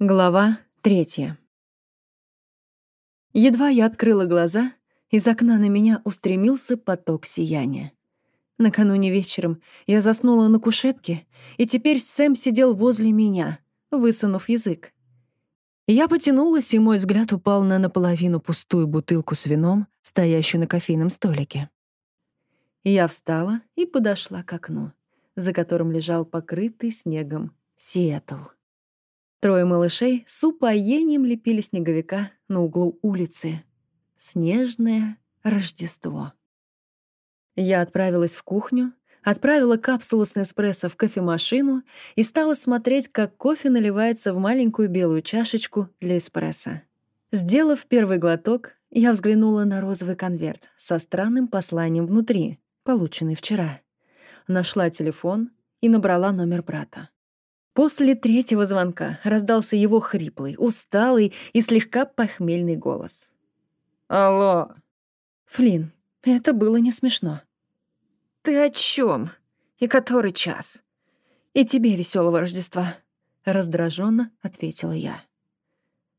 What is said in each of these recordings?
Глава третья. Едва я открыла глаза, из окна на меня устремился поток сияния. Накануне вечером я заснула на кушетке, и теперь Сэм сидел возле меня, высунув язык. Я потянулась, и мой взгляд упал на наполовину пустую бутылку с вином, стоящую на кофейном столике. Я встала и подошла к окну, за которым лежал покрытый снегом Сиэтл. Трое малышей с упоением лепили снеговика на углу улицы. Снежное Рождество. Я отправилась в кухню, отправила капсулу с Неспрессо в кофемашину и стала смотреть, как кофе наливается в маленькую белую чашечку для эспрессо. Сделав первый глоток, я взглянула на розовый конверт со странным посланием внутри, полученный вчера. Нашла телефон и набрала номер брата. После третьего звонка раздался его хриплый, усталый и слегка похмельный голос. «Алло!» «Флинн, это было не смешно». «Ты о чем? И который час?» «И тебе веселого Рождества», — раздраженно ответила я.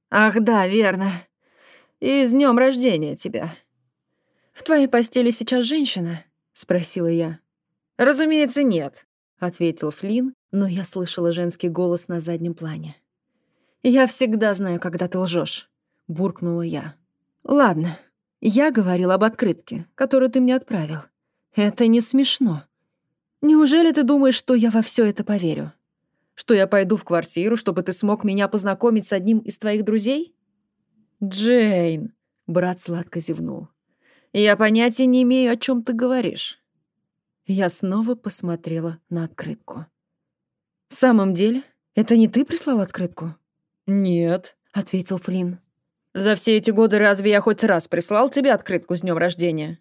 «Ах да, верно. И с днем рождения тебя». «В твоей постели сейчас женщина?» — спросила я. «Разумеется, нет», — ответил Флинн, но я слышала женский голос на заднем плане. «Я всегда знаю, когда ты лжешь, буркнула я. «Ладно, я говорил об открытке, которую ты мне отправил. Это не смешно. Неужели ты думаешь, что я во все это поверю? Что я пойду в квартиру, чтобы ты смог меня познакомить с одним из твоих друзей?» «Джейн», — брат сладко зевнул, — «я понятия не имею, о чем ты говоришь». Я снова посмотрела на открытку. «В самом деле, это не ты прислал открытку?» «Нет», — ответил Флинн. «За все эти годы разве я хоть раз прислал тебе открытку с днем рождения?»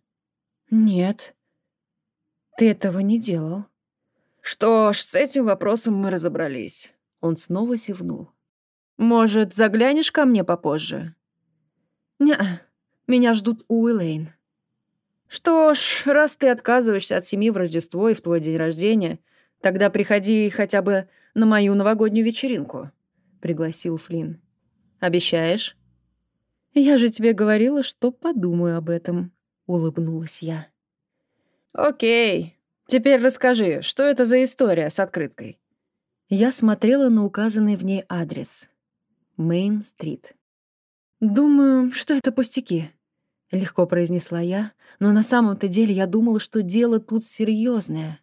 «Нет, ты этого не делал». «Что ж, с этим вопросом мы разобрались». Он снова севнул. «Может, заглянешь ко мне попозже?» не меня ждут у Элейн». «Что ж, раз ты отказываешься от семьи в Рождество и в твой день рождения, Тогда приходи хотя бы на мою новогоднюю вечеринку», — пригласил Флинн. «Обещаешь?» «Я же тебе говорила, что подумаю об этом», — улыбнулась я. «Окей. Теперь расскажи, что это за история с открыткой?» Я смотрела на указанный в ней адрес. Мейн-стрит. «Думаю, что это пустяки», — легко произнесла я, но на самом-то деле я думала, что дело тут серьезное.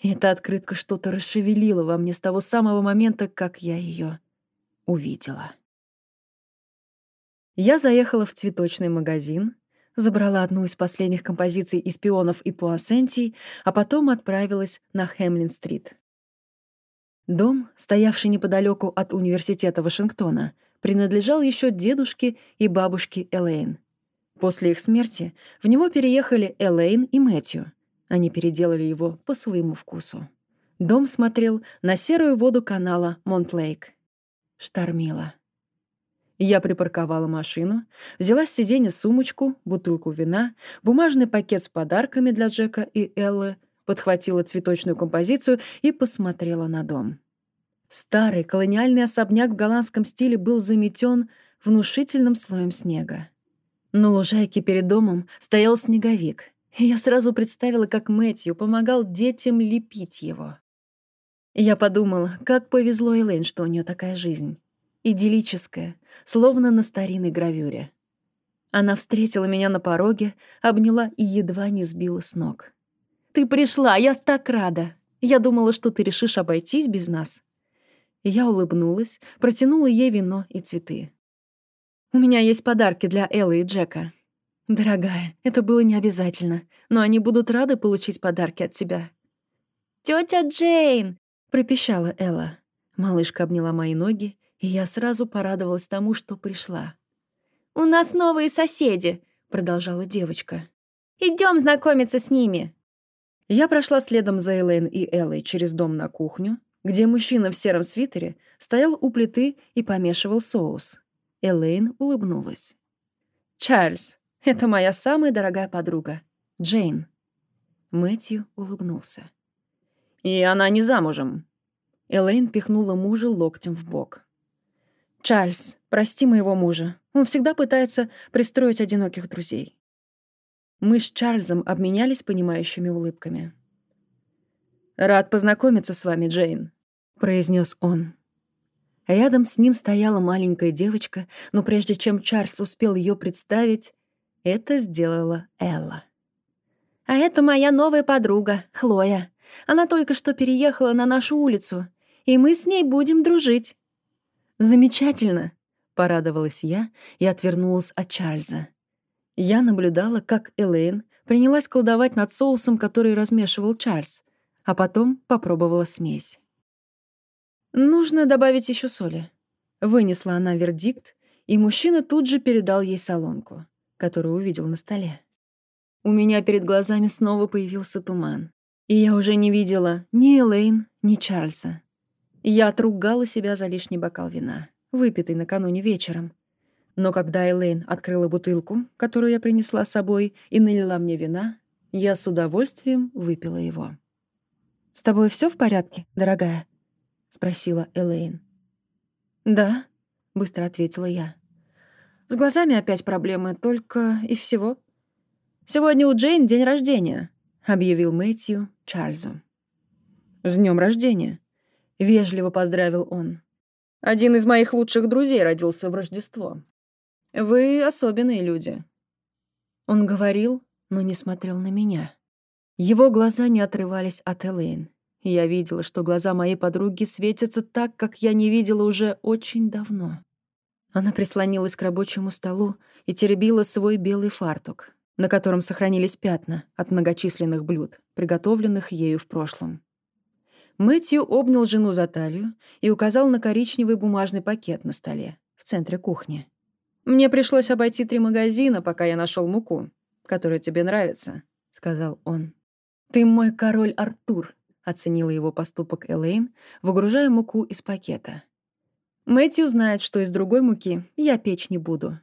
Эта открытка что-то расшевелила во мне с того самого момента, как я ее увидела. Я заехала в цветочный магазин, забрала одну из последних композиций из пионов и пуассентий, а потом отправилась на Хемлин-стрит. Дом, стоявший неподалеку от университета Вашингтона, принадлежал еще дедушке и бабушке Элейн. После их смерти в него переехали Элейн и Мэтью — они переделали его по своему вкусу. Дом смотрел на серую воду канала Монтлейк. Штормило. Я припарковала машину, взяла с сиденья сумочку, бутылку вина, бумажный пакет с подарками для Джека и Эллы, подхватила цветочную композицию и посмотрела на дом. Старый колониальный особняк в голландском стиле был заметен внушительным слоем снега. На лужайке перед домом стоял снеговик — я сразу представила, как Мэтью помогал детям лепить его. Я подумала, как повезло Элейн, что у нее такая жизнь. Идиллическая, словно на старинной гравюре. Она встретила меня на пороге, обняла и едва не сбила с ног. «Ты пришла, я так рада! Я думала, что ты решишь обойтись без нас». Я улыбнулась, протянула ей вино и цветы. «У меня есть подарки для Эллы и Джека. «Дорогая, это было не обязательно, но они будут рады получить подарки от тебя». «Тётя Джейн!» — пропищала Элла. Малышка обняла мои ноги, и я сразу порадовалась тому, что пришла. «У нас новые соседи!» — продолжала девочка. Идем знакомиться с ними!» Я прошла следом за Элейн и Эллой через дом на кухню, где мужчина в сером свитере стоял у плиты и помешивал соус. Элейн улыбнулась. «Чарльз, это моя самая дорогая подруга, Джейн». Мэтью улыбнулся. «И она не замужем». Элейн пихнула мужа локтем в бок. Чарльз, прости моего мужа. Он всегда пытается пристроить одиноких друзей. Мы с Чарльзом обменялись понимающими улыбками. «Рад познакомиться с вами, Джейн», — произнес он. Рядом с ним стояла маленькая девочка, но прежде чем Чарльз успел ее представить, это сделала Элла. «А это моя новая подруга, Хлоя. Она только что переехала на нашу улицу, и мы с ней будем дружить». «Замечательно», — порадовалась я и отвернулась от Чарльза. Я наблюдала, как Элейн принялась колдовать над соусом, который размешивал Чарльз, а потом попробовала смесь. «Нужно добавить еще соли». Вынесла она вердикт, и мужчина тут же передал ей солонку, которую увидел на столе. У меня перед глазами снова появился туман, и я уже не видела ни Элейн, ни Чарльза. Я отругала себя за лишний бокал вина, выпитый накануне вечером, но когда Элейн открыла бутылку, которую я принесла с собой, и налила мне вина, я с удовольствием выпила его. «С тобой все в порядке, дорогая?» — спросила Элейн. «Да», — быстро ответила я. «С глазами опять проблемы, только и всего. Сегодня у Джейн день рождения», — объявил Мэтью Чарльзу. «С днем рождения», — вежливо поздравил он. «Один из моих лучших друзей родился в Рождество. Вы особенные люди». Он говорил, но не смотрел на меня. Его глаза не отрывались от Элейн. Я видела, что глаза моей подруги светятся так, как я не видела уже очень давно. Она прислонилась к рабочему столу и теребила свой белый фартук, на котором сохранились пятна от многочисленных блюд, приготовленных ею в прошлом. Мэтью обнял жену за талию и указал на коричневый бумажный пакет на столе в центре кухни. «Мне пришлось обойти три магазина, пока я нашел муку, которая тебе нравится», — сказал он. «Ты мой король Артур», — оценила его поступок Элейн, выгружая муку из пакета. «Мэтью знает, что из другой муки я печь не буду».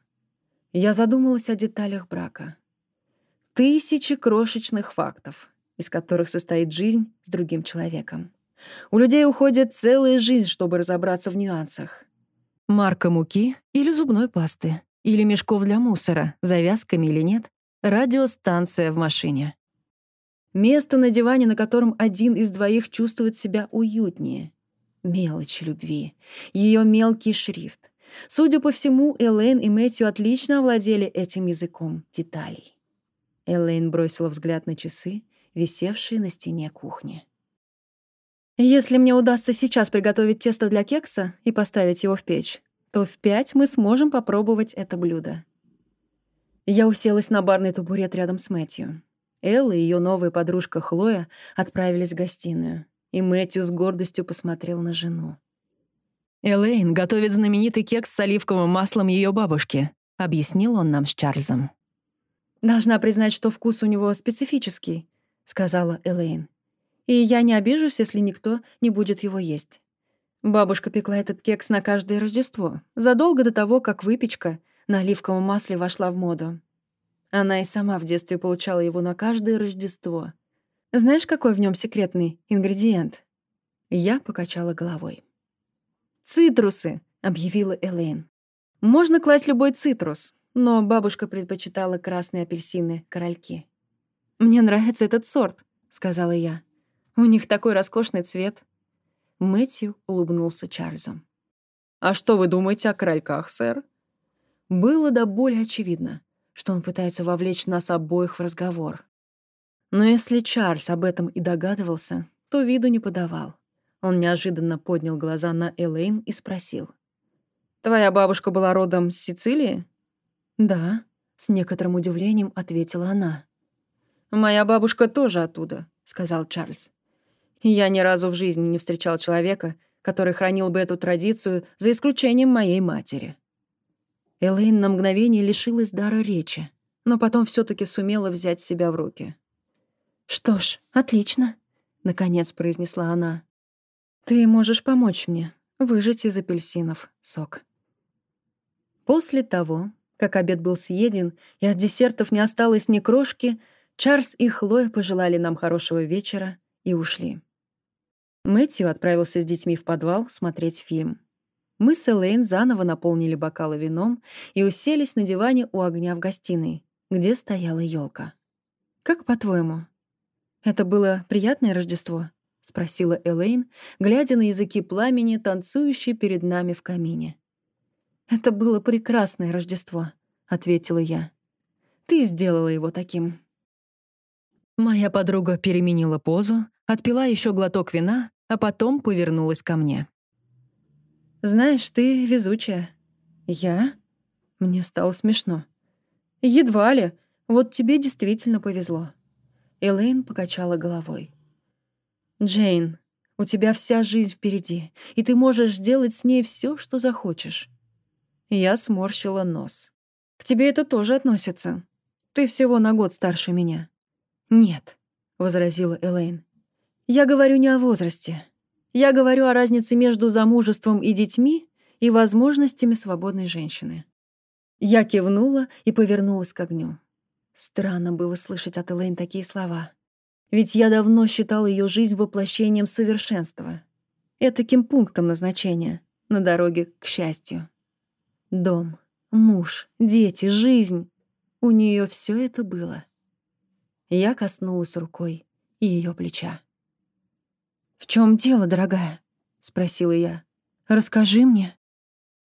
Я задумалась о деталях брака. Тысячи крошечных фактов, из которых состоит жизнь с другим человеком. У людей уходит целая жизнь, чтобы разобраться в нюансах. Марка муки или зубной пасты, или мешков для мусора, завязками или нет, радиостанция в машине. Место на диване, на котором один из двоих чувствует себя уютнее. Мелочи любви. Ее мелкий шрифт. Судя по всему, Элейн и Мэтью отлично овладели этим языком деталей. Элейн бросила взгляд на часы, висевшие на стене кухни. Если мне удастся сейчас приготовить тесто для кекса и поставить его в печь, то в пять мы сможем попробовать это блюдо. Я уселась на барный табурет рядом с Мэтью. Элла и ее новая подружка Хлоя отправились в гостиную, и Мэтью с гордостью посмотрел на жену. «Элейн готовит знаменитый кекс с оливковым маслом ее бабушки», — объяснил он нам с Чарльзом. «Должна признать, что вкус у него специфический», — сказала Элейн и я не обижусь, если никто не будет его есть. Бабушка пекла этот кекс на каждое Рождество, задолго до того, как выпечка на оливковом масле вошла в моду. Она и сама в детстве получала его на каждое Рождество. Знаешь, какой в нем секретный ингредиент? Я покачала головой. «Цитрусы», — объявила Элейн. «Можно класть любой цитрус, но бабушка предпочитала красные апельсины, корольки». «Мне нравится этот сорт», — сказала я. У них такой роскошный цвет». Мэтью улыбнулся Чарльзу. «А что вы думаете о крольках, сэр?» Было до боли очевидно, что он пытается вовлечь нас обоих в разговор. Но если Чарльз об этом и догадывался, то виду не подавал. Он неожиданно поднял глаза на Элейн и спросил. «Твоя бабушка была родом с Сицилии?» «Да», — с некоторым удивлением ответила она. «Моя бабушка тоже оттуда», — сказал Чарльз. Я ни разу в жизни не встречал человека, который хранил бы эту традицию, за исключением моей матери. Элейн на мгновение лишилась дара речи, но потом все таки сумела взять себя в руки. «Что ж, отлично», — наконец произнесла она. «Ты можешь помочь мне выжать из апельсинов сок». После того, как обед был съеден и от десертов не осталось ни крошки, Чарльз и Хлоя пожелали нам хорошего вечера и ушли. Мэтью отправился с детьми в подвал смотреть фильм. Мы с Элейн заново наполнили бокалы вином и уселись на диване у огня в гостиной, где стояла елка. «Как по-твоему, это было приятное Рождество?» — спросила Элейн, глядя на языки пламени, танцующие перед нами в камине. «Это было прекрасное Рождество», — ответила я. «Ты сделала его таким». Моя подруга переменила позу, отпила еще глоток вина, а потом повернулась ко мне. «Знаешь, ты везучая». «Я?» Мне стало смешно. «Едва ли. Вот тебе действительно повезло». Элейн покачала головой. «Джейн, у тебя вся жизнь впереди, и ты можешь сделать с ней все, что захочешь». Я сморщила нос. «К тебе это тоже относится. Ты всего на год старше меня». «Нет», — возразила Элейн. «Я говорю не о возрасте. Я говорю о разнице между замужеством и детьми и возможностями свободной женщины. Я кивнула и повернулась к огню. Странно было слышать от Элейн такие слова. Ведь я давно считал ее жизнь воплощением совершенства. Этаким пунктом назначения на дороге к счастью. Дом, муж, дети, жизнь. У нее все это было. Я коснулась рукой ее плеча. «В чем дело, дорогая?» — спросила я. «Расскажи мне».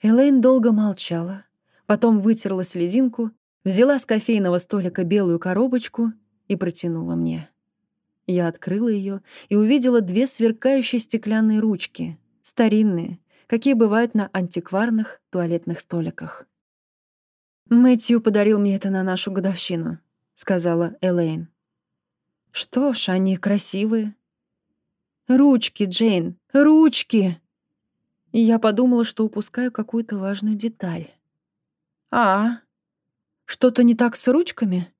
Элейн долго молчала, потом вытерла слезинку, взяла с кофейного столика белую коробочку и протянула мне. Я открыла ее и увидела две сверкающие стеклянные ручки, старинные, какие бывают на антикварных туалетных столиках. «Мэтью подарил мне это на нашу годовщину», — сказала Элейн. «Что ж, они красивые», «Ручки, Джейн, ручки!» И я подумала, что упускаю какую-то важную деталь. «А, что-то не так с ручками?»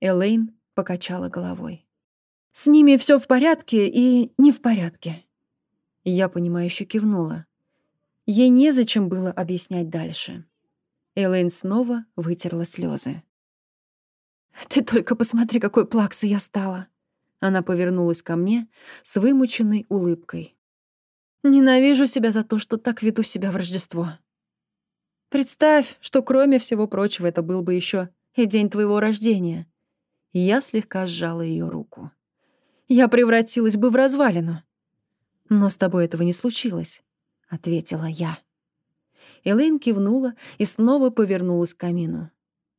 Элейн покачала головой. «С ними все в порядке и не в порядке». Я понимающе кивнула. Ей незачем было объяснять дальше. Элейн снова вытерла слезы. «Ты только посмотри, какой плаксой я стала!» Она повернулась ко мне с вымученной улыбкой. «Ненавижу себя за то, что так веду себя в Рождество. Представь, что кроме всего прочего это был бы еще и день твоего рождения». я слегка сжала ее руку. «Я превратилась бы в развалину». «Но с тобой этого не случилось», — ответила я. Элейн кивнула и снова повернулась к камину.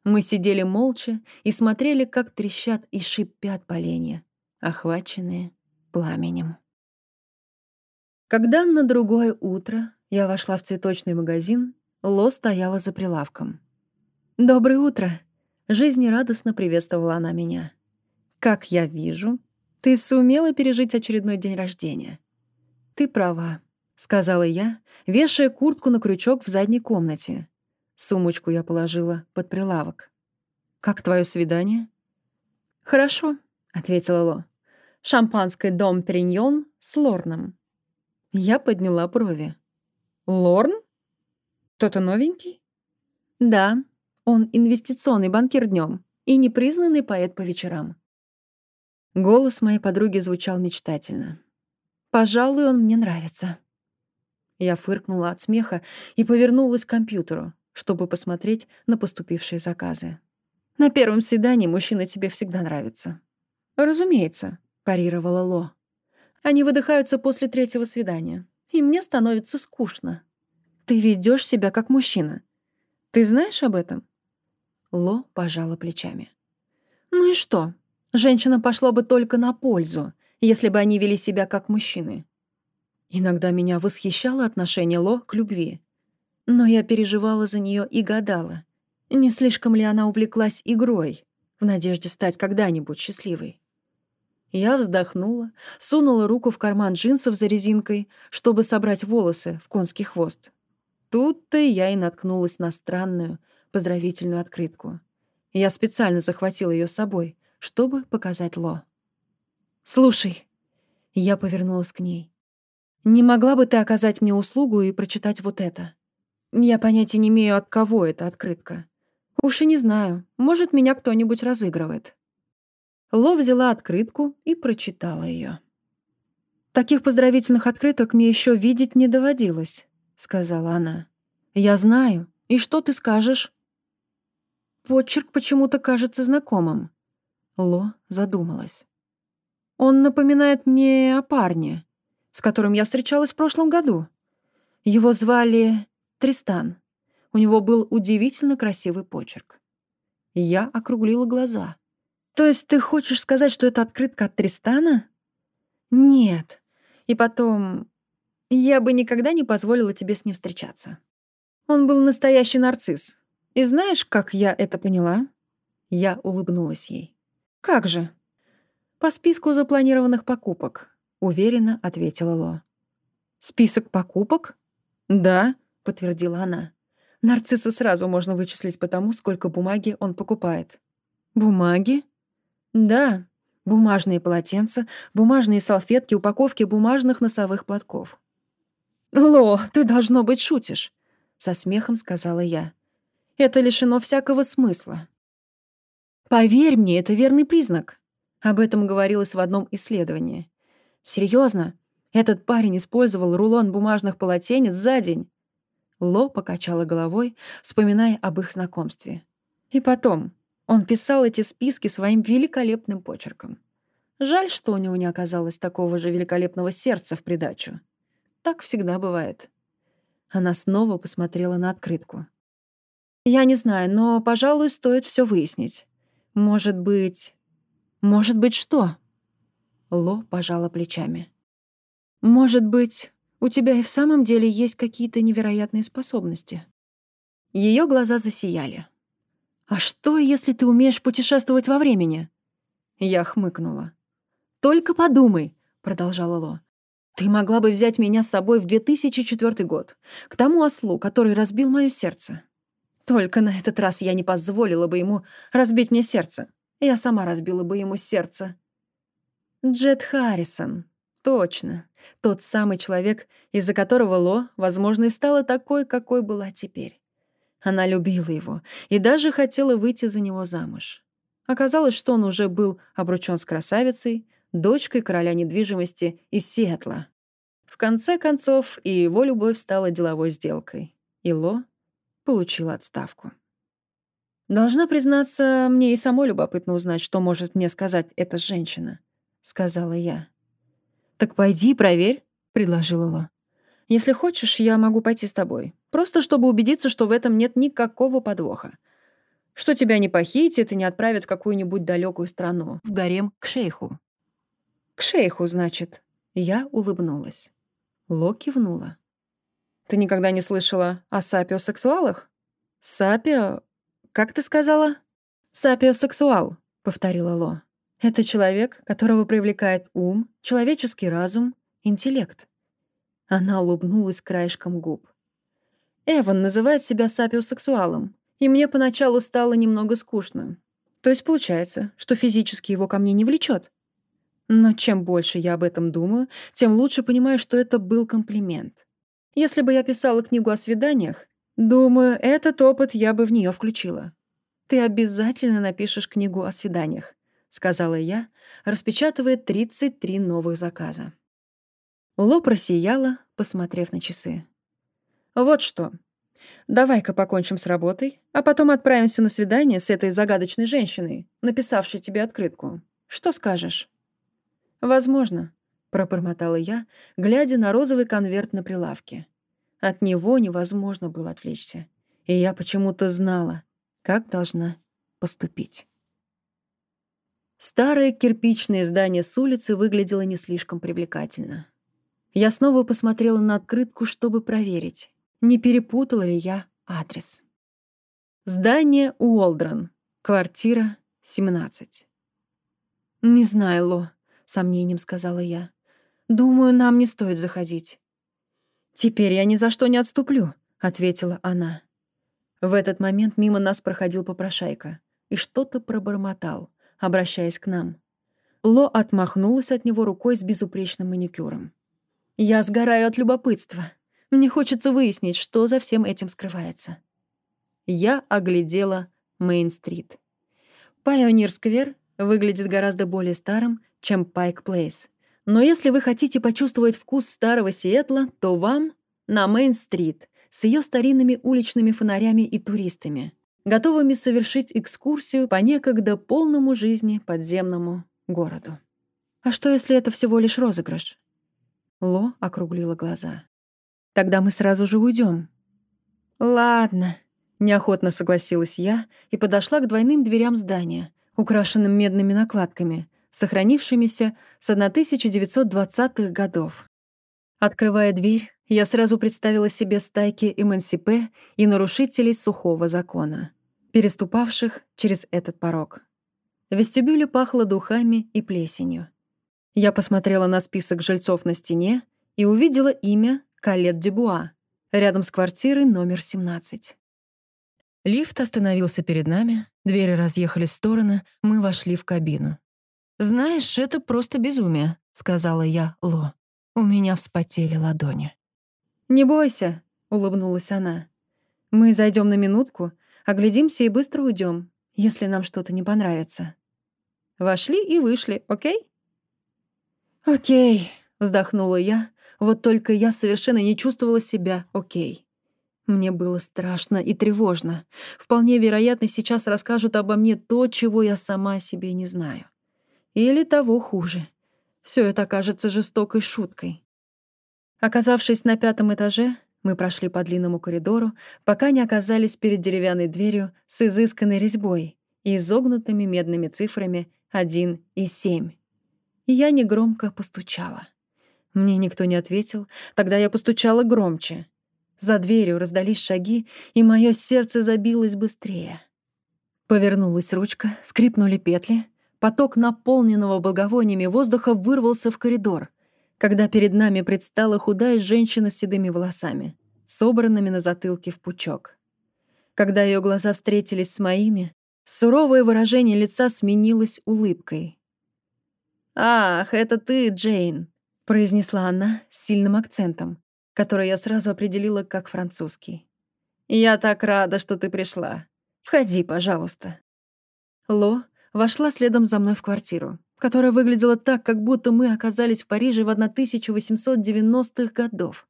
Мы сидели молча и смотрели, как трещат и шипят поленья, охваченные пламенем. Когда на другое утро я вошла в цветочный магазин, Ло стояла за прилавком. «Доброе утро!» — жизнерадостно приветствовала она меня. «Как я вижу, ты сумела пережить очередной день рождения». «Ты права», — сказала я, вешая куртку на крючок в задней комнате. Сумочку я положила под прилавок. «Как твое свидание?» «Хорошо», — ответила Ло шампанской «Дом Периньон» с Лорном. Я подняла брови. «Лорн? Кто-то новенький?» «Да, он инвестиционный банкир днем и непризнанный поэт по вечерам». Голос моей подруги звучал мечтательно. «Пожалуй, он мне нравится». Я фыркнула от смеха и повернулась к компьютеру, чтобы посмотреть на поступившие заказы. «На первом свидании мужчина тебе всегда нравится». «Разумеется», парировала Ло. Они выдыхаются после третьего свидания, и мне становится скучно. Ты ведешь себя как мужчина. Ты знаешь об этом? Ло пожала плечами. Ну и что? Женщинам пошло бы только на пользу, если бы они вели себя как мужчины. Иногда меня восхищало отношение Ло к любви. Но я переживала за нее и гадала, не слишком ли она увлеклась игрой, в надежде стать когда-нибудь счастливой. Я вздохнула, сунула руку в карман джинсов за резинкой, чтобы собрать волосы в конский хвост. Тут-то я и наткнулась на странную поздравительную открытку. Я специально захватила ее с собой, чтобы показать Ло. «Слушай», — я повернулась к ней, «не могла бы ты оказать мне услугу и прочитать вот это? Я понятия не имею, от кого эта открытка. Уж и не знаю, может, меня кто-нибудь разыгрывает». Ло взяла открытку и прочитала ее. Таких поздравительных открыток мне еще видеть не доводилось. — сказала она. «Я знаю. И что ты скажешь?» Почерк почему-то кажется знакомым. Ло задумалась. «Он напоминает мне о парне, с которым я встречалась в прошлом году. Его звали Тристан. У него был удивительно красивый почерк. Я округлила глаза. «То есть ты хочешь сказать, что это открытка от Тристана?» «Нет. И потом, я бы никогда не позволила тебе с ним встречаться. Он был настоящий нарцисс. И знаешь, как я это поняла?» Я улыбнулась ей. «Как же?» «По списку запланированных покупок», — уверенно ответила Ло. «Список покупок?» «Да», — подтвердила она. Нарцисса сразу можно вычислить по тому, сколько бумаги он покупает. Бумаги? Да, бумажные полотенца, бумажные салфетки, упаковки бумажных носовых платков. «Ло, ты, должно быть, шутишь», — со смехом сказала я. «Это лишено всякого смысла». «Поверь мне, это верный признак», — об этом говорилось в одном исследовании. Серьезно, этот парень использовал рулон бумажных полотенец за день. Ло покачала головой, вспоминая об их знакомстве. И потом, он писал эти списки своим великолепным почерком. Жаль, что у него не оказалось такого же великолепного сердца в придачу. Так всегда бывает. Она снова посмотрела на открытку. «Я не знаю, но, пожалуй, стоит все выяснить. Может быть... Может быть, что?» Ло пожала плечами. «Может быть, у тебя и в самом деле есть какие-то невероятные способности». Ее глаза засияли. «А что, если ты умеешь путешествовать во времени?» Я хмыкнула. «Только подумай», — продолжала Ло. «Ты могла бы взять меня с собой в 2004 год, к тому ослу, который разбил мое сердце. Только на этот раз я не позволила бы ему разбить мне сердце. Я сама разбила бы ему сердце». Джет Харрисон. Точно. Тот самый человек, из-за которого Ло, возможно, и стала такой, какой была теперь. Она любила его и даже хотела выйти за него замуж. Оказалось, что он уже был обручён с красавицей, дочкой короля недвижимости из Сиэтла. В конце концов, и его любовь стала деловой сделкой. И Ло получил отставку. «Должна признаться, мне и самой любопытно узнать, что может мне сказать эта женщина», — сказала я. «Так пойди проверь», — предложила Ло. «Если хочешь, я могу пойти с тобой. Просто чтобы убедиться, что в этом нет никакого подвоха. Что тебя не похитят и не отправят в какую-нибудь далекую страну, в гарем к шейху». «К шейху, значит?» Я улыбнулась. Ло кивнула. «Ты никогда не слышала о сапиосексуалах?» «Сапио? Как ты сказала?» «Сапиосексуал», — повторила Ло. «Это человек, которого привлекает ум, человеческий разум, интеллект». Она улыбнулась краешком губ. Эван называет себя сапиосексуалом, и мне поначалу стало немного скучно. То есть получается, что физически его ко мне не влечет. Но чем больше я об этом думаю, тем лучше понимаю, что это был комплимент. Если бы я писала книгу о свиданиях, думаю, этот опыт я бы в нее включила. «Ты обязательно напишешь книгу о свиданиях», — сказала я, распечатывая 33 новых заказа. Ло просияла, посмотрев на часы. «Вот что. Давай-ка покончим с работой, а потом отправимся на свидание с этой загадочной женщиной, написавшей тебе открытку. Что скажешь?» «Возможно», — пробормотала я, глядя на розовый конверт на прилавке. От него невозможно было отвлечься. И я почему-то знала, как должна поступить. Старое кирпичное здание с улицы выглядело не слишком привлекательно. Я снова посмотрела на открытку, чтобы проверить, не перепутала ли я адрес. Здание Уолдрон, квартира 17. «Не знаю, Ло», — сомнением сказала я. «Думаю, нам не стоит заходить». «Теперь я ни за что не отступлю», — ответила она. В этот момент мимо нас проходил попрошайка и что-то пробормотал, обращаясь к нам. Ло отмахнулась от него рукой с безупречным маникюром. «Я сгораю от любопытства. Мне хочется выяснить, что за всем этим скрывается». Я оглядела Мейн-стрит. Пайонир-сквер выглядит гораздо более старым, чем Пайк Плейс. Но если вы хотите почувствовать вкус старого Сиэтла, то вам на Мейн-стрит, с ее старинными уличными фонарями и туристами, готовыми совершить экскурсию по некогда полному жизни подземному городу. А что, если это всего лишь розыгрыш? Ло округлила глаза. Тогда мы сразу же уйдем. Ладно, неохотно согласилась я и подошла к двойным дверям здания, украшенным медными накладками, сохранившимися с 1920-х годов. Открывая дверь, я сразу представила себе стайки эмансипе и нарушителей сухого закона, переступавших через этот порог. В вестибюле пахло духами и плесенью. Я посмотрела на список жильцов на стене и увидела имя Калет Дебуа рядом с квартирой номер 17. Лифт остановился перед нами, двери разъехались в стороны, мы вошли в кабину. «Знаешь, это просто безумие», — сказала я Ло. У меня вспотели ладони. «Не бойся», — улыбнулась она. «Мы зайдем на минутку, оглядимся и быстро уйдем, если нам что-то не понравится». Вошли и вышли, окей? «Окей», — вздохнула я, вот только я совершенно не чувствовала себя окей. Мне было страшно и тревожно. Вполне вероятно, сейчас расскажут обо мне то, чего я сама себе не знаю. Или того хуже. Все это кажется жестокой шуткой. Оказавшись на пятом этаже, мы прошли по длинному коридору, пока не оказались перед деревянной дверью с изысканной резьбой и изогнутыми медными цифрами 1 и 7. И я негромко постучала. Мне никто не ответил, тогда я постучала громче. За дверью раздались шаги, и мое сердце забилось быстрее. Повернулась ручка, скрипнули петли, поток наполненного благовониями воздуха вырвался в коридор когда перед нами предстала худая женщина с седыми волосами, собранными на затылке в пучок. Когда ее глаза встретились с моими, суровое выражение лица сменилось улыбкой. «Ах, это ты, Джейн», — произнесла она с сильным акцентом, который я сразу определила как французский. «Я так рада, что ты пришла. Входи, пожалуйста». Ло вошла следом за мной в квартиру которая выглядела так, как будто мы оказались в Париже в 1890-х годов.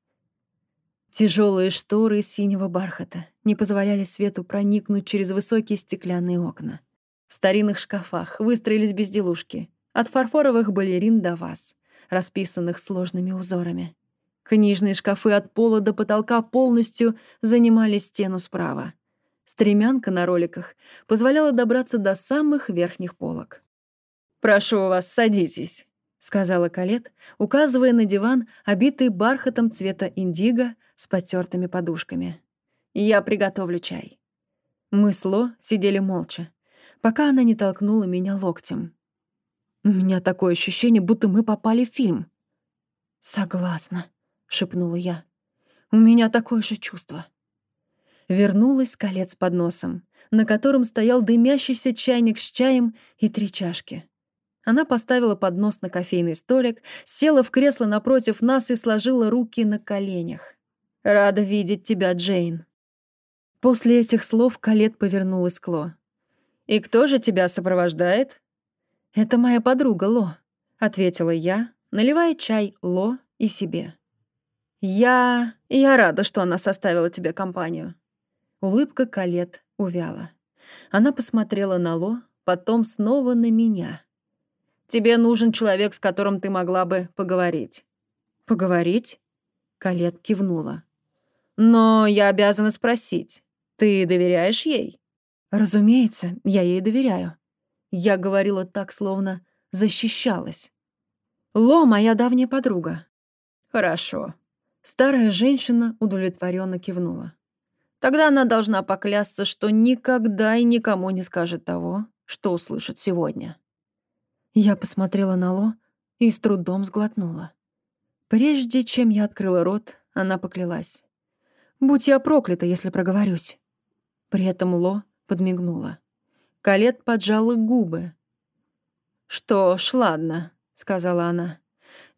Тяжелые шторы синего бархата не позволяли свету проникнуть через высокие стеклянные окна. В старинных шкафах выстроились безделушки, от фарфоровых балерин до ваз, расписанных сложными узорами. Книжные шкафы от пола до потолка полностью занимали стену справа. Стремянка на роликах позволяла добраться до самых верхних полок. «Прошу вас, садитесь», — сказала Калет, указывая на диван, обитый бархатом цвета индиго с потертыми подушками. «Я приготовлю чай». Мы с Ло сидели молча, пока она не толкнула меня локтем. У меня такое ощущение, будто мы попали в фильм. «Согласна», — шепнула я. «У меня такое же чувство». Вернулась колец под носом, на котором стоял дымящийся чайник с чаем и три чашки. Она поставила поднос на кофейный столик, села в кресло напротив нас и сложила руки на коленях. «Рада видеть тебя, Джейн». После этих слов Калет повернулась к Ло. «И кто же тебя сопровождает?» «Это моя подруга Ло», — ответила я, наливая чай Ло и себе. «Я... я рада, что она составила тебе компанию». Улыбка Калет увяла. Она посмотрела на Ло, потом снова на меня. Тебе нужен человек, с которым ты могла бы поговорить». «Поговорить?» Калет кивнула. «Но я обязана спросить, ты доверяешь ей?» «Разумеется, я ей доверяю». Я говорила так, словно защищалась. «Ло — моя давняя подруга». «Хорошо». Старая женщина удовлетворенно кивнула. Тогда она должна поклясться, что никогда и никому не скажет того, что услышит сегодня. Я посмотрела на Ло и с трудом сглотнула. Прежде чем я открыла рот, она поклялась. «Будь я проклята, если проговорюсь». При этом Ло подмигнула. Калет поджала губы. «Что ж, ладно», — сказала она.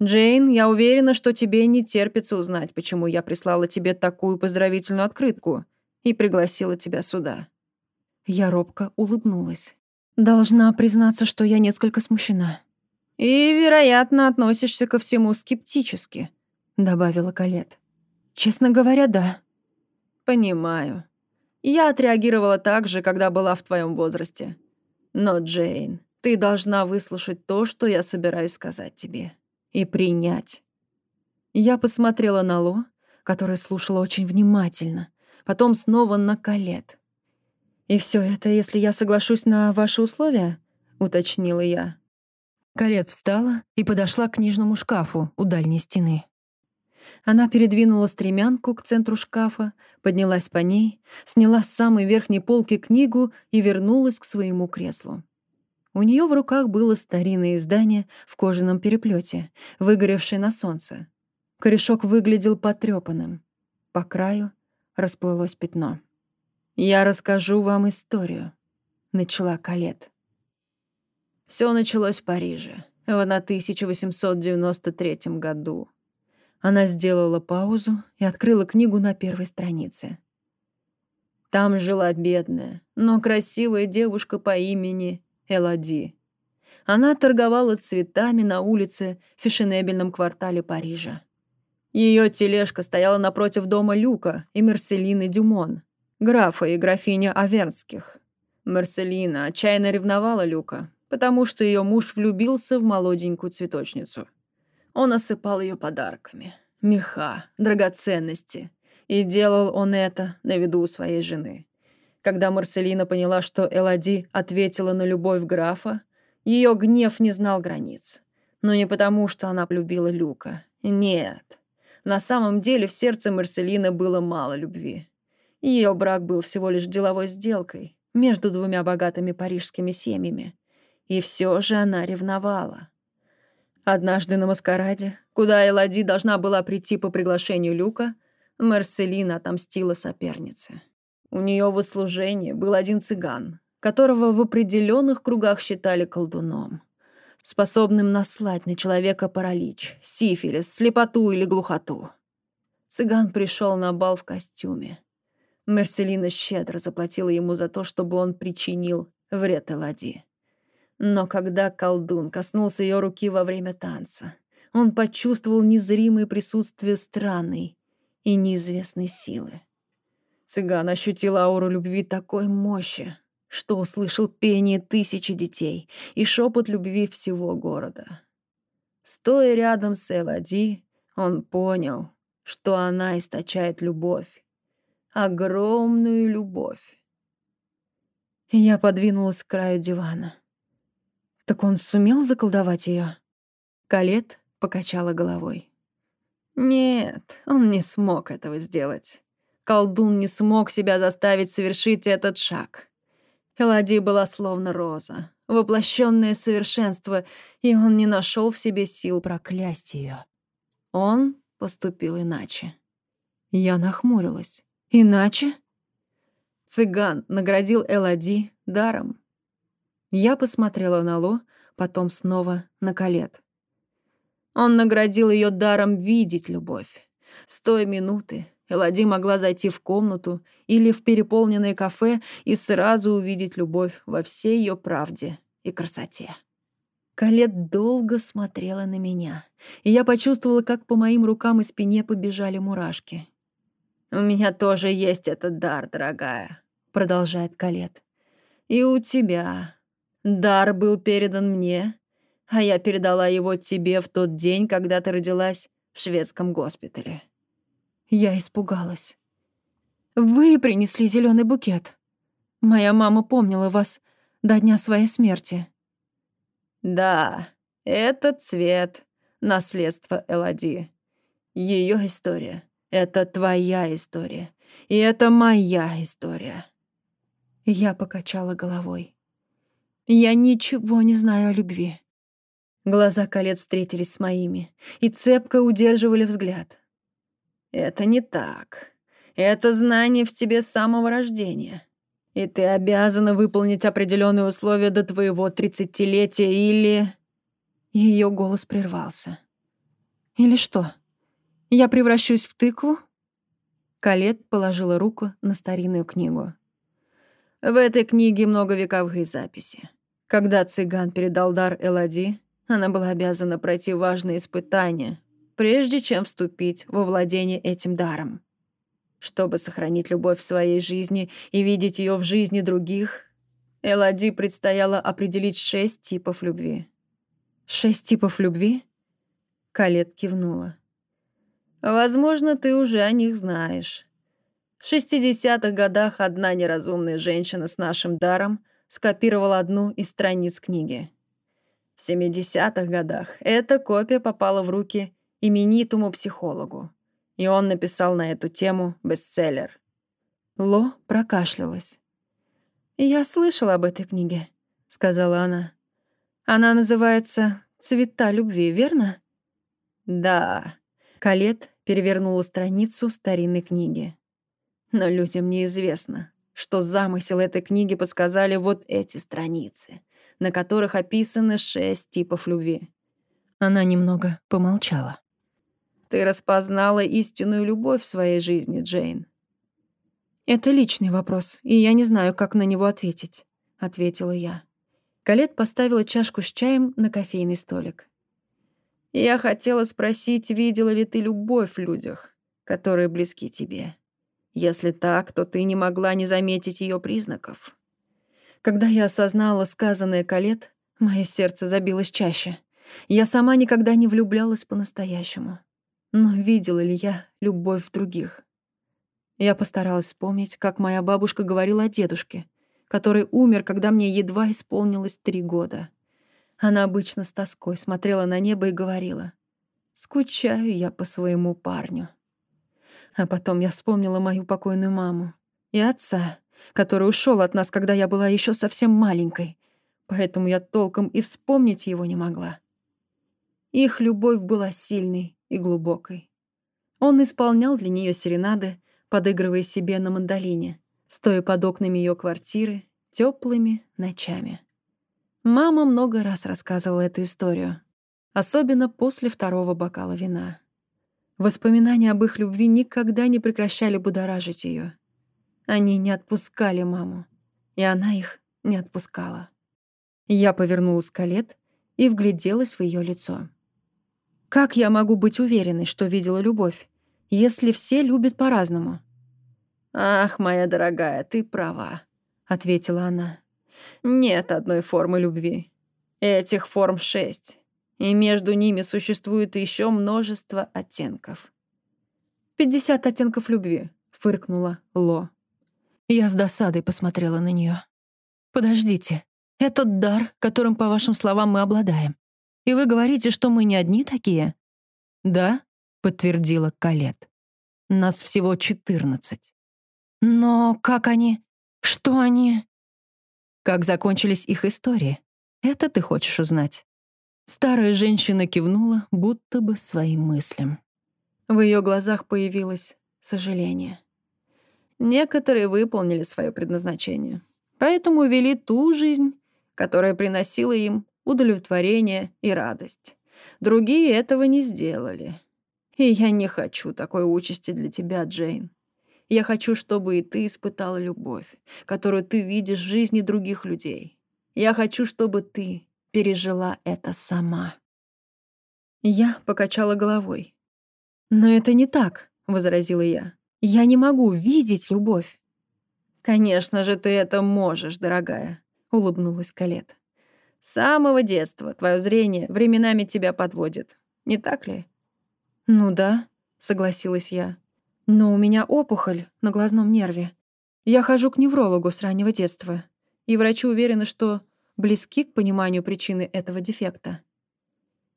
«Джейн, я уверена, что тебе не терпится узнать, почему я прислала тебе такую поздравительную открытку и пригласила тебя сюда». Я робко улыбнулась. Должна признаться, что я несколько смущена. И, вероятно, относишься ко всему скептически, добавила Калет. Честно говоря, да. Понимаю. Я отреагировала так же, когда была в твоем возрасте. Но, Джейн, ты должна выслушать то, что я собираюсь сказать тебе. И принять. Я посмотрела на Ло, которая слушала очень внимательно, потом снова на Калет. «И все это, если я соглашусь на ваши условия?» — уточнила я. Калет встала и подошла к книжному шкафу у дальней стены. Она передвинула стремянку к центру шкафа, поднялась по ней, сняла с самой верхней полки книгу и вернулась к своему креслу. У нее в руках было старинное издание в кожаном переплете, выгоревшее на солнце. Корешок выглядел потрепанным. По краю расплылось пятно. «Я расскажу вам историю», — начала Калет. Все началось в Париже, в 1893 году. Она сделала паузу и открыла книгу на первой странице. Там жила бедная, но красивая девушка по имени Элади. Она торговала цветами на улице в фешенебельном квартале Парижа. Ее тележка стояла напротив дома Люка и Мерселины Дюмон, графа и графиня Авернских. Мерселина отчаянно ревновала Люка, потому что ее муж влюбился в молоденькую цветочницу. Он осыпал ее подарками. Меха, драгоценности. И делал он это на виду у своей жены. Когда Марселина поняла, что Элади ответила на любовь графа, ее гнев не знал границ. Но не потому, что она полюбила Люка. Нет. На самом деле в сердце Марселины было мало любви. Ее брак был всего лишь деловой сделкой между двумя богатыми парижскими семьями. И все же она ревновала. Однажды на маскараде, куда Элади должна была прийти по приглашению Люка, Марселина отомстила сопернице. У нее в услужении был один цыган, которого в определенных кругах считали колдуном, способным наслать на человека паралич, сифилис, слепоту или глухоту. Цыган пришел на бал в костюме. Марселина щедро заплатила ему за то, чтобы он причинил вред Элади. Но когда колдун коснулся ее руки во время танца, он почувствовал незримое присутствие странной и неизвестной силы. Цыган ощутил ауру любви такой мощи, что услышал пение тысячи детей и шепот любви всего города. Стоя рядом с Элади, он понял, что она источает любовь. Огромную любовь. Я подвинулась к краю дивана. Так он сумел заколдовать ее? Калет покачала головой. Нет, он не смог этого сделать. Колдун не смог себя заставить совершить этот шаг. Элади была словно роза, воплощенное совершенство, и он не нашел в себе сил проклясть ее. Он поступил иначе. Я нахмурилась. Иначе? Цыган наградил Элади даром. Я посмотрела на Ло, потом снова на Калет. Он наградил ее даром видеть любовь. С той минуты Элади могла зайти в комнату или в переполненное кафе и сразу увидеть любовь во всей ее правде и красоте. Калет долго смотрела на меня, и я почувствовала, как по моим рукам и спине побежали мурашки. «У меня тоже есть этот дар, дорогая», — продолжает Калет. «И у тебя, Дар был передан мне, а я передала его тебе в тот день, когда ты родилась в шведском госпитале. Я испугалась. Вы принесли зеленый букет. Моя мама помнила вас до дня своей смерти. Да, этот цвет — наследство Элади. Ее история — это твоя история. И это моя история. Я покачала головой. Я ничего не знаю о любви. Глаза колец встретились с моими и цепко удерживали взгляд. Это не так. Это знание в тебе с самого рождения. И ты обязана выполнить определенные условия до твоего тридцатилетия или... Ее голос прервался. Или что? Я превращусь в тыкву? Калет положила руку на старинную книгу. В этой книге много вековых записей. Когда цыган передал дар Элади, она была обязана пройти важные испытания, прежде чем вступить во владение этим даром. Чтобы сохранить любовь в своей жизни и видеть ее в жизни других, Элоди предстояло определить шесть типов любви. «Шесть типов любви?» Калет кивнула. «Возможно, ты уже о них знаешь. В 60-х годах одна неразумная женщина с нашим даром скопировала одну из страниц книги. В 70-х годах эта копия попала в руки именитому психологу, и он написал на эту тему бестселлер. Ло прокашлялась. «Я слышала об этой книге», — сказала она. «Она называется «Цвета любви», верно?» «Да». Калет перевернула страницу старинной книги. «Но людям неизвестно, что замысел этой книги подсказали вот эти страницы, на которых описаны шесть типов любви». Она немного помолчала. «Ты распознала истинную любовь в своей жизни, Джейн?» «Это личный вопрос, и я не знаю, как на него ответить», — ответила я. Калет поставила чашку с чаем на кофейный столик. «Я хотела спросить, видела ли ты любовь в людях, которые близки тебе? Если так, то ты не могла не заметить ее признаков». Когда я осознала сказанное Калет, мое сердце забилось чаще. Я сама никогда не влюблялась по-настоящему. Но видела ли я любовь в других? Я постаралась вспомнить, как моя бабушка говорила о дедушке, который умер, когда мне едва исполнилось три года. Она обычно с тоской смотрела на небо и говорила, «Скучаю я по своему парню». А потом я вспомнила мою покойную маму и отца, который ушел от нас, когда я была еще совсем маленькой, поэтому я толком и вспомнить его не могла. Их любовь была сильной и глубокой. Он исполнял для нее серенады, подыгрывая себе на мандолине, стоя под окнами ее квартиры теплыми ночами. Мама много раз рассказывала эту историю, особенно после второго бокала вина. Воспоминания об их любви никогда не прекращали будоражить ее. Они не отпускали маму, и она их не отпускала. Я повернулась к Олет и вгляделась в ее лицо. Как я могу быть уверенной, что видела любовь? если все любят по-разному?» «Ах, моя дорогая, ты права», — ответила она. «Нет одной формы любви. Этих форм шесть, и между ними существует еще множество оттенков». «Пятьдесят оттенков любви», — фыркнула Ло. Я с досадой посмотрела на нее. «Подождите, этот дар, которым, по вашим словам, мы обладаем. И вы говорите, что мы не одни такие?» «Да», подтвердила Калет. Нас всего четырнадцать. Но как они? Что они? Как закончились их истории? Это ты хочешь узнать? Старая женщина кивнула, будто бы своим мыслям. В ее глазах появилось сожаление. Некоторые выполнили свое предназначение, поэтому вели ту жизнь, которая приносила им удовлетворение и радость. Другие этого не сделали. И я не хочу такой участи для тебя, Джейн. Я хочу, чтобы и ты испытала любовь, которую ты видишь в жизни других людей. Я хочу, чтобы ты пережила это сама. Я покачала головой. «Но это не так», — возразила я. «Я не могу видеть любовь». «Конечно же ты это можешь, дорогая», — улыбнулась Калет. «С самого детства твое зрение временами тебя подводит, не так ли?» «Ну да», — согласилась я. «Но у меня опухоль на глазном нерве. Я хожу к неврологу с раннего детства, и врачи уверены, что близки к пониманию причины этого дефекта».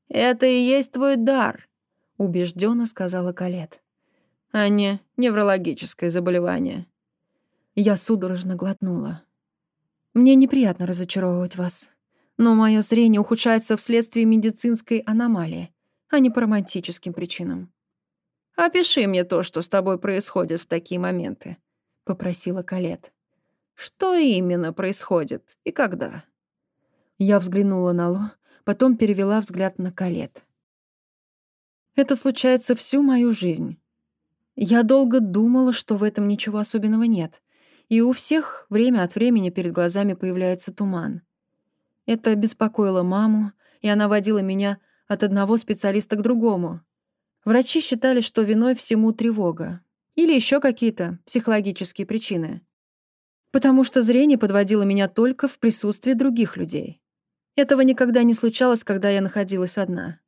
«Это и есть твой дар», — убежденно сказала Калет. «А не неврологическое заболевание». Я судорожно глотнула. «Мне неприятно разочаровывать вас, но мое зрение ухудшается вследствие медицинской аномалии а не по романтическим причинам. «Опиши мне то, что с тобой происходит в такие моменты», — попросила Калет. «Что именно происходит и когда?» Я взглянула на Ло, потом перевела взгляд на Калет. «Это случается всю мою жизнь. Я долго думала, что в этом ничего особенного нет, и у всех время от времени перед глазами появляется туман. Это беспокоило маму, и она водила меня от одного специалиста к другому. Врачи считали, что виной всему тревога. Или еще какие-то психологические причины. Потому что зрение подводило меня только в присутствии других людей. Этого никогда не случалось, когда я находилась одна.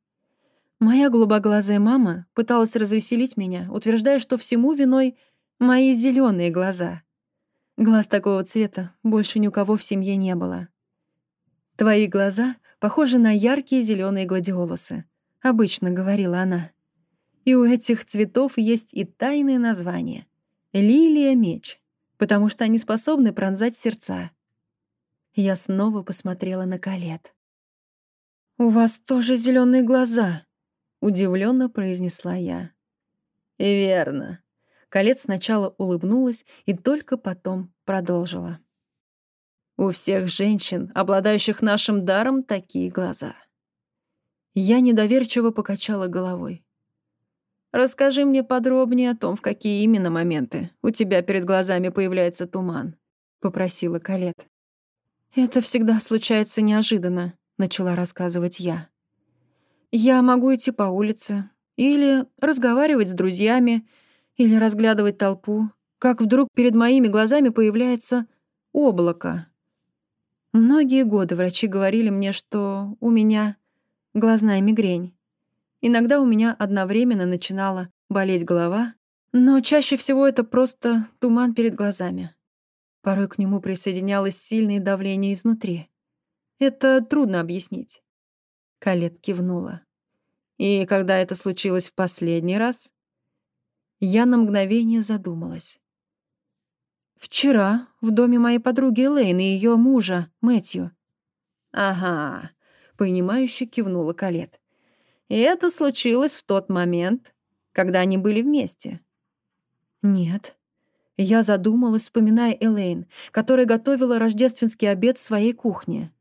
Моя голубоглазая мама пыталась развеселить меня, утверждая, что всему виной мои зеленые глаза. Глаз такого цвета больше ни у кого в семье не было. Твои глаза похожи на яркие зеленые гладиолусы, обычно говорила она. И у этих цветов есть и тайное название — лилия-меч, потому что они способны пронзать сердца. Я снова посмотрела на Калет. «У вас тоже зеленые глаза», удивленно произнесла я. верно. Колец сначала улыбнулась и только потом продолжила. У всех женщин, обладающих нашим даром, такие глаза. Я недоверчиво покачала головой. Расскажи мне подробнее о том, в какие именно моменты у тебя перед глазами появляется туман, попросила Калет. Это всегда случается неожиданно, начала рассказывать я. Я могу идти по улице, или разговаривать с друзьями, или разглядывать толпу, как вдруг перед моими глазами появляется облако. Многие годы врачи говорили мне, что у меня глазная мигрень. Иногда у меня одновременно начинала болеть голова, но чаще всего это просто туман перед глазами. Порой к нему присоединялось сильное давление изнутри. Это трудно объяснить. Калет кивнула. И когда это случилось в последний раз? Я на мгновение задумалась. Вчера в доме моей подруги Элейн и ее мужа, Мэтью. Ага, понимающе кивнула Калет. И это случилось в тот момент, когда они были вместе. Нет. Я задумалась, вспоминая Элейн, которая готовила рождественский обед в своей кухне.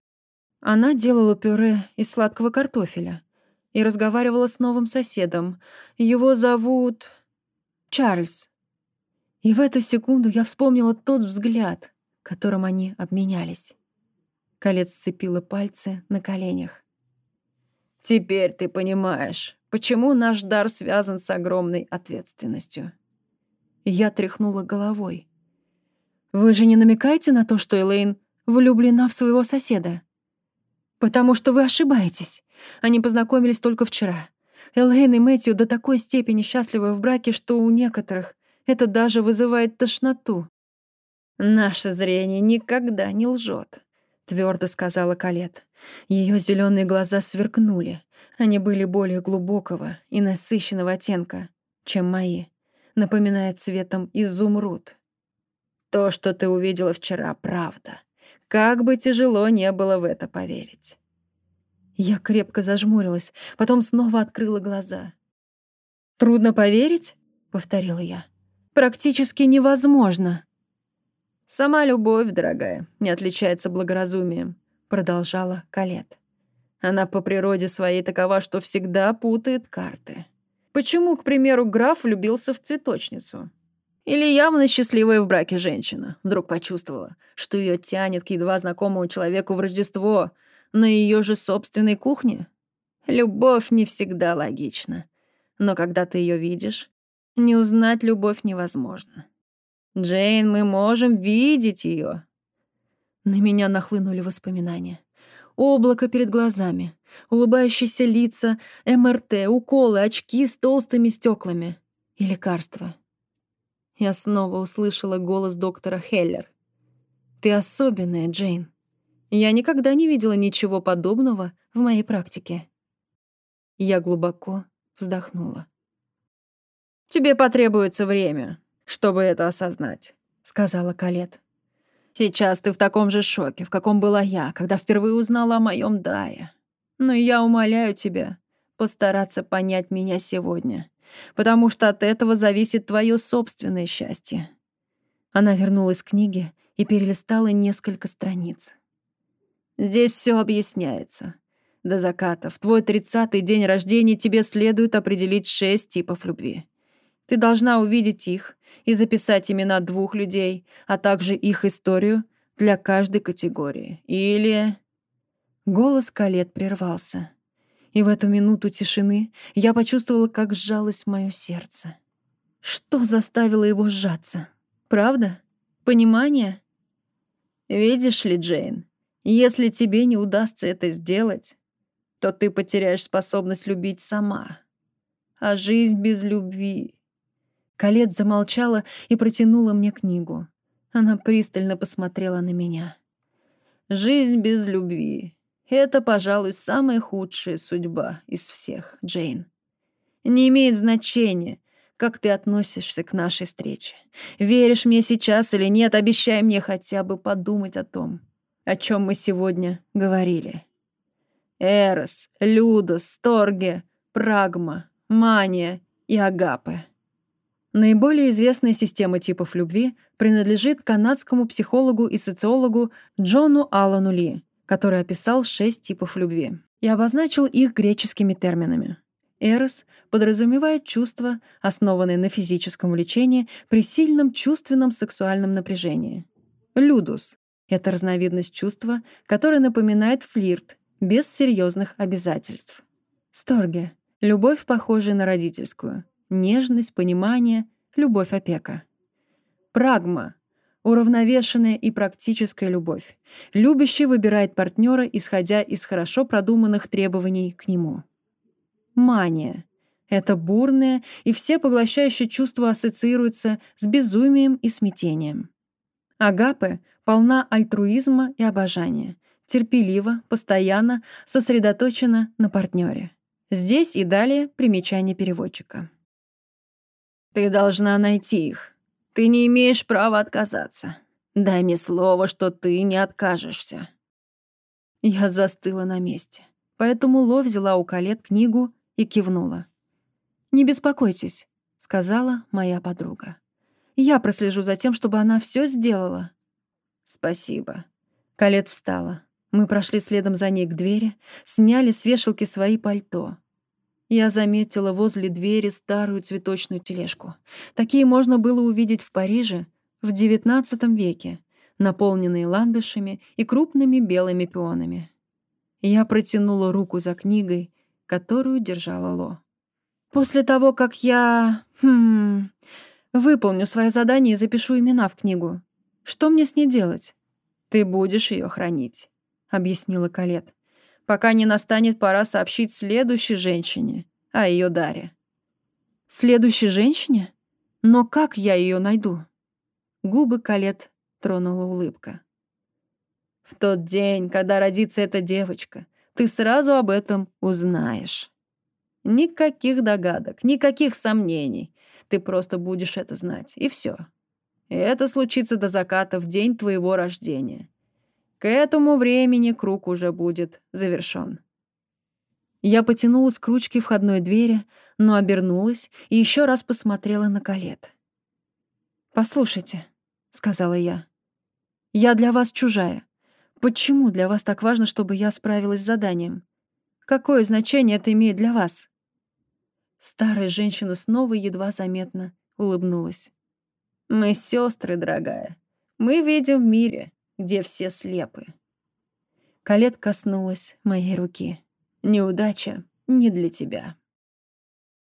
Она делала пюре из сладкого картофеля и разговаривала с новым соседом. Его зовут... Чарльз. И в эту секунду я вспомнила тот взгляд, которым они обменялись. Колец сцепила пальцы на коленях. «Теперь ты понимаешь, почему наш дар связан с огромной ответственностью». Я тряхнула головой. «Вы же не намекаете на то, что Элейн влюблена в своего соседа?» «Потому что вы ошибаетесь. Они познакомились только вчера. Элейн и Мэтью до такой степени счастливы в браке, что у некоторых это даже вызывает тошноту». «Наше зрение никогда не лжет», — твердо сказала Калет. Ее зеленые глаза сверкнули. Они были более глубокого и насыщенного оттенка, чем мои, напоминая цветом изумруд. «То, что ты увидела вчера, правда. Как бы тяжело не было в это поверить. Я крепко зажмурилась, потом снова открыла глаза. «Трудно поверить?» — повторила я. «Практически невозможно». «Сама любовь, дорогая, не отличается благоразумием», — продолжала Калет. «Она по природе своей такова, что всегда путает карты. Почему, к примеру, граф влюбился в цветочницу? Или явно счастливая в браке женщина вдруг почувствовала, что ее тянет к едва знакомому человеку в Рождество на ее же собственной кухне? Любовь не всегда логична. Но когда ты ее видишь, не узнать любовь невозможно. Джейн, мы можем видеть ее. На меня нахлынули воспоминания. Облако перед глазами, улыбающиеся лица, МРТ, уколы, очки с толстыми стеклами и лекарства — я снова услышала голос доктора Хеллер. «Ты особенная, Джейн. Я никогда не видела ничего подобного в моей практике». Я глубоко вздохнула. «Тебе потребуется время, чтобы это осознать», — сказала Калет. «Сейчас ты в таком же шоке, в каком была я, когда впервые узнала о моем даре. Но я умоляю тебя постараться понять меня сегодня потому что от этого зависит твое собственное счастье». Она вернулась к книге и перелистала несколько страниц. «Здесь все объясняется. До заката, в твой тридцатый день рождения тебе следует определить шесть типов любви. Ты должна увидеть их и записать имена двух людей, а также их историю для каждой категории. Или...» Голос Калет прервался. И в эту минуту тишины я почувствовала, как сжалось мое сердце. Что заставило его сжаться? Правда? Понимание? Видишь ли, Джейн, если тебе не удастся это сделать, то ты потеряешь способность любить сама. А жизнь без любви... Калет замолчала и протянула мне книгу. Она пристально посмотрела на меня. Жизнь без любви — это, пожалуй, самая худшая судьба из всех, Джейн. Не имеет значения, как ты относишься к нашей встрече. Веришь мне сейчас или нет, обещай мне хотя бы подумать о том, о чем мы сегодня говорили. Эрос, Людос, Сторге, Прагма, Мания и Агапе. Наиболее известная система типов любви принадлежит канадскому психологу и социологу Джону Аллану Ли, который описал шесть типов любви и обозначил их греческими терминами. Эрос подразумевает чувства, основанные на физическом влечении при сильном чувственном сексуальном напряжении. Людус — это разновидность чувства, которое напоминает флирт, без серьезных обязательств. Сторге — любовь, похожая на родительскую, нежность, понимание, любовь-опека. Прагма — уравновешенная и практическая любовь. Любящий выбирает партнера, исходя из хорошо продуманных требований к нему. Мания — это бурное и всепоглощающее чувство ассоциируется с безумием и смятением. Агапе полна альтруизма и обожания, терпелива, постоянно сосредоточена на партнере. Здесь и далее примечание переводчика. «Ты должна найти их. Ты не имеешь права отказаться. Дай мне слово, что ты не откажешься». Я застыла на месте, поэтому Ло взяла у Калет книгу и кивнула. «Не беспокойтесь», — сказала моя подруга. «Я прослежу за тем, чтобы она все сделала». «Спасибо». Калет встала. Мы прошли следом за ней к двери, сняли с вешалки свои пальто. Я заметила возле двери старую цветочную тележку. Такие можно было увидеть в Париже в XIX веке, наполненные ландышами и крупными белыми пионами. Я протянула руку за книгой, которую держала Ло. «После того, как я... Хм... Выполню свое задание и запишу имена в книгу. Что мне с ней делать?» «Ты будешь ее хранить», — объяснила Калет, «пока не настанет пора сообщить следующей женщине о ее даре». «Следующей женщине? Но как я ее найду?» Губы Калет тронула улыбка. «В тот день, когда родится эта девочка, ты сразу об этом узнаешь. Никаких догадок, никаких сомнений. Ты просто будешь это знать, и все. Это случится до заката в день твоего рождения. К этому времени круг уже будет завершён. Я потянулась к ручке входной двери, но обернулась и еще раз посмотрела на Калет. «Послушайте», — сказала я, — «я для вас чужая. Почему для вас так важно, чтобы я справилась с заданием? Какое значение это имеет для вас?» Старая женщина снова едва заметно улыбнулась. «Мы сестры, дорогая. Мы видим в мире, где все слепы». Калет коснулась моей руки. «Неудача не для тебя».